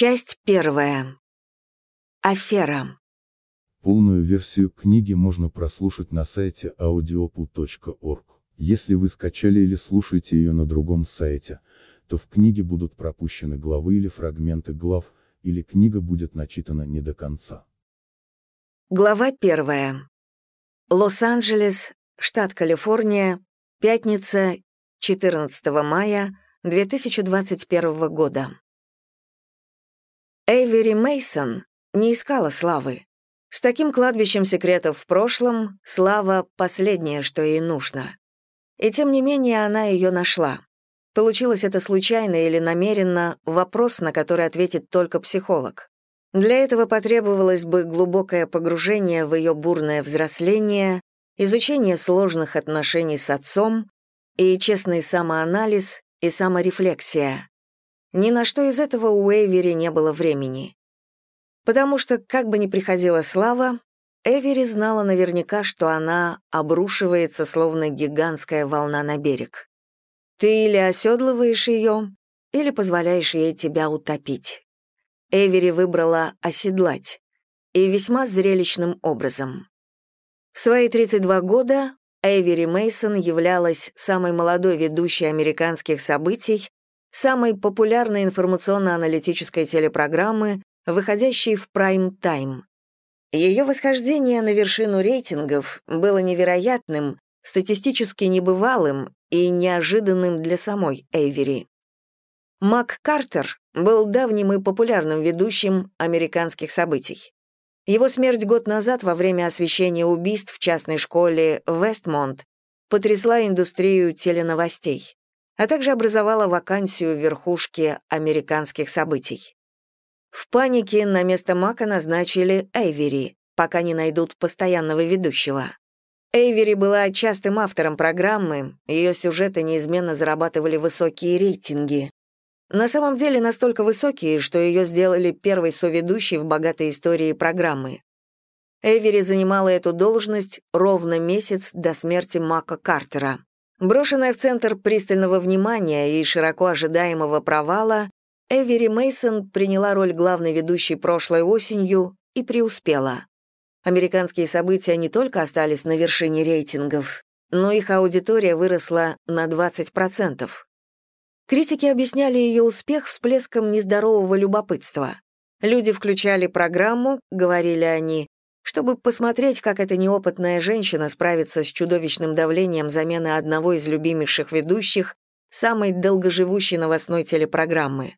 Часть первая. Афера. Полную версию книги можно прослушать на сайте audiopu.org. Если вы скачали или слушаете ее на другом сайте, то в книге будут пропущены главы или фрагменты глав, или книга будет начитана не до конца. Глава первая. Лос-Анджелес, штат Калифорния, пятница, 14 мая 2021 года. Эйвери Мейсон не искала славы. С таким кладбищем секретов в прошлом слава — последнее, что ей нужно. И тем не менее она ее нашла. Получилось это случайно или намеренно — вопрос, на который ответит только психолог. Для этого потребовалось бы глубокое погружение в ее бурное взросление, изучение сложных отношений с отцом и честный самоанализ и саморефлексия. Ни на что из этого у Эйвери не было времени. Потому что, как бы ни приходила слава, Эвери знала наверняка, что она обрушивается, словно гигантская волна на берег. Ты или оседлываешь ее, или позволяешь ей тебя утопить. Эвери выбрала оседлать, и весьма зрелищным образом. В свои 32 года Эвери Мейсон являлась самой молодой ведущей американских событий, самой популярной информационно-аналитической телепрограммы, выходящей в прайм-тайм. Ее восхождение на вершину рейтингов было невероятным, статистически небывалым и неожиданным для самой Эйвери. Мак Картер был давним и популярным ведущим американских событий. Его смерть год назад во время освещения убийств в частной школе Вестмонт потрясла индустрию теленовостей, а также образовала вакансию в верхушке американских событий. В панике на место Мака назначили Эйвери, пока не найдут постоянного ведущего. Эйвери была частым автором программы, ее сюжеты неизменно зарабатывали высокие рейтинги. На самом деле настолько высокие, что ее сделали первой соведущей в богатой истории программы. Эйвери занимала эту должность ровно месяц до смерти Мака Картера. Брошенная в центр пристального внимания и широко ожидаемого провала, Эвери Мейсон приняла роль главной ведущей прошлой осенью и преуспела. Американские события не только остались на вершине рейтингов, но их аудитория выросла на 20%. Критики объясняли ее успех всплеском нездорового любопытства. Люди включали программу, говорили они, чтобы посмотреть, как эта неопытная женщина справится с чудовищным давлением замены одного из любимейших ведущих самой долгоживущей новостной телепрограммы.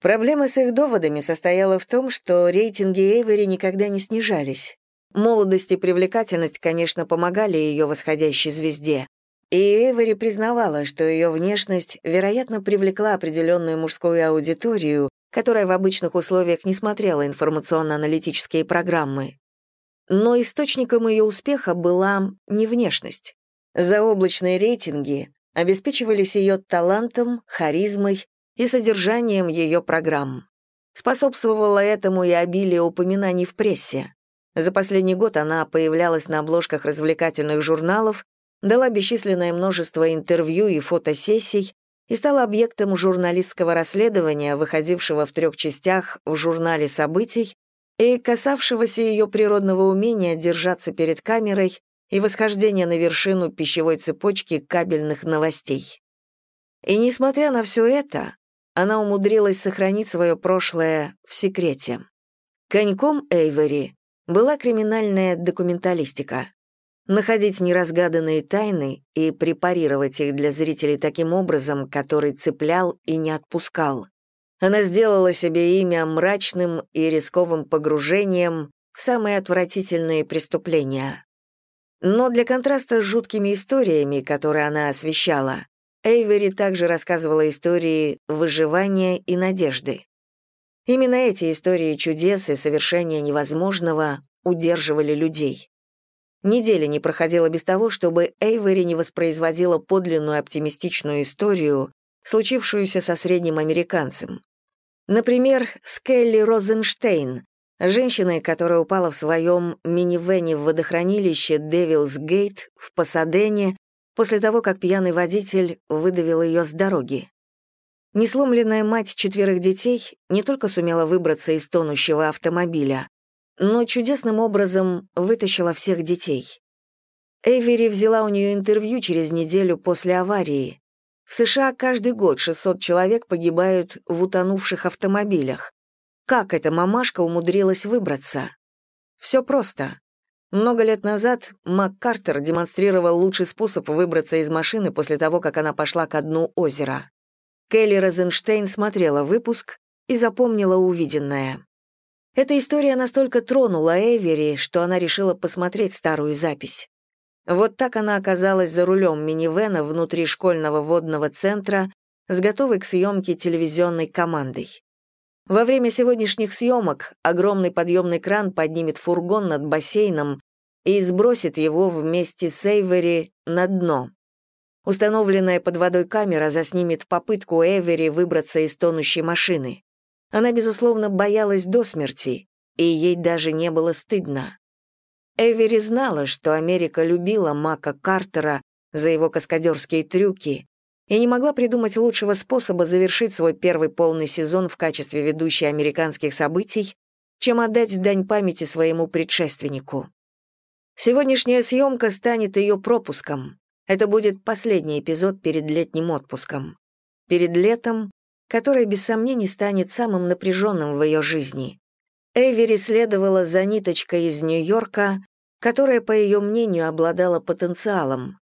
Проблема с их доводами состояла в том, что рейтинги Эйвери никогда не снижались. Молодость и привлекательность, конечно, помогали ее восходящей звезде. И Эйвери признавала, что ее внешность, вероятно, привлекла определенную мужскую аудиторию, которая в обычных условиях не смотрела информационно-аналитические программы. Но источником ее успеха была не внешность. Заоблачные рейтинги обеспечивались ее талантом, харизмой и содержанием ее программ. Способствовало этому и обилие упоминаний в прессе. За последний год она появлялась на обложках развлекательных журналов, дала бесчисленное множество интервью и фотосессий и стала объектом журналистского расследования, выходившего в трех частях в журнале событий и касавшегося ее природного умения держаться перед камерой и восхождения на вершину пищевой цепочки кабельных новостей. И несмотря на все это, она умудрилась сохранить свое прошлое в секрете. Коньком Эйвери была криминальная документалистика. Находить неразгаданные тайны и препарировать их для зрителей таким образом, который цеплял и не отпускал. Она сделала себе имя мрачным и рисковым погружением в самые отвратительные преступления. Но для контраста с жуткими историями, которые она освещала, Эйвери также рассказывала истории выживания и надежды. Именно эти истории чудес и совершения невозможного удерживали людей. Недели не проходило без того, чтобы Эйвери не воспроизводила подлинную оптимистичную историю, случившуюся со средним американцем. Например, с Келли Розенштейн, женщиной, которая упала в своем минивене в водохранилище Девилс Гейт в Пасадене после того, как пьяный водитель выдавил ее с дороги. Несломленная мать четверых детей не только сумела выбраться из тонущего автомобиля, но чудесным образом вытащила всех детей. Эйвери взяла у нее интервью через неделю после аварии. В США каждый год 600 человек погибают в утонувших автомобилях. Как эта мамашка умудрилась выбраться? Все просто. Много лет назад Мак Картер демонстрировал лучший способ выбраться из машины после того, как она пошла ко дну озера. Келли Розенштейн смотрела выпуск и запомнила увиденное. Эта история настолько тронула Эвери, что она решила посмотреть старую запись. Вот так она оказалась за рулем минивэна внутри школьного водного центра с готовой к съемке телевизионной командой. Во время сегодняшних съемок огромный подъемный кран поднимет фургон над бассейном и сбросит его вместе с Эйвери на дно. Установленная под водой камера заснимет попытку Эвери выбраться из тонущей машины. Она, безусловно, боялась до смерти, и ей даже не было стыдно. Эвери знала, что Америка любила Мака Картера за его каскадерские трюки и не могла придумать лучшего способа завершить свой первый полный сезон в качестве ведущей американских событий, чем отдать дань памяти своему предшественнику. Сегодняшняя съемка станет ее пропуском. Это будет последний эпизод перед летним отпуском. Перед летом, которое без сомнений станет самым напряженным в ее жизни. Эйвери следовала за ниточкой из Нью-Йорка, которая, по ее мнению, обладала потенциалом.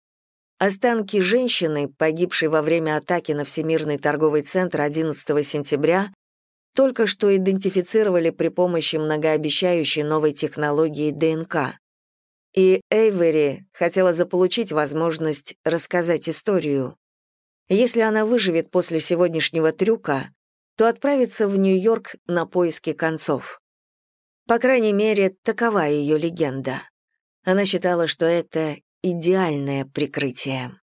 Останки женщины, погибшей во время атаки на Всемирный торговый центр 11 сентября, только что идентифицировали при помощи многообещающей новой технологии ДНК. И Эйвери хотела заполучить возможность рассказать историю. Если она выживет после сегодняшнего трюка, то отправится в Нью-Йорк на поиски концов. По крайней мере, такова ее легенда. Она считала, что это идеальное прикрытие.